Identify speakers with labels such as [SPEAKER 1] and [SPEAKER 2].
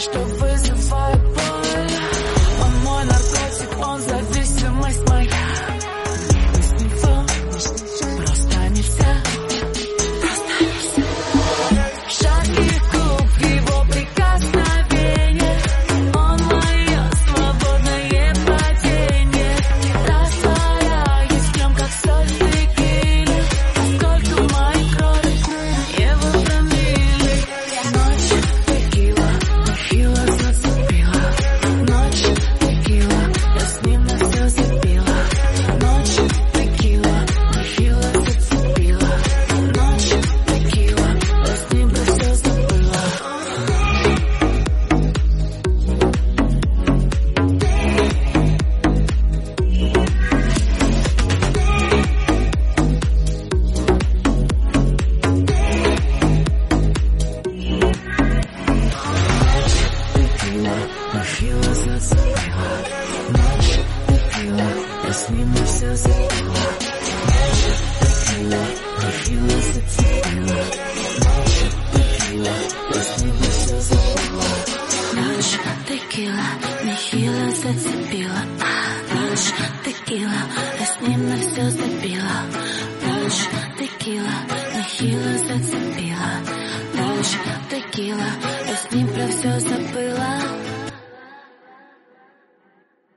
[SPEAKER 1] crystal Махила зацепила, ночь упила, с ним все все запила.
[SPEAKER 2] Ночь текила, махила зацепила, ночь текила, с ним все запила. Ночь текила, махила зацепила, ночь текила, я с ним про все забыла.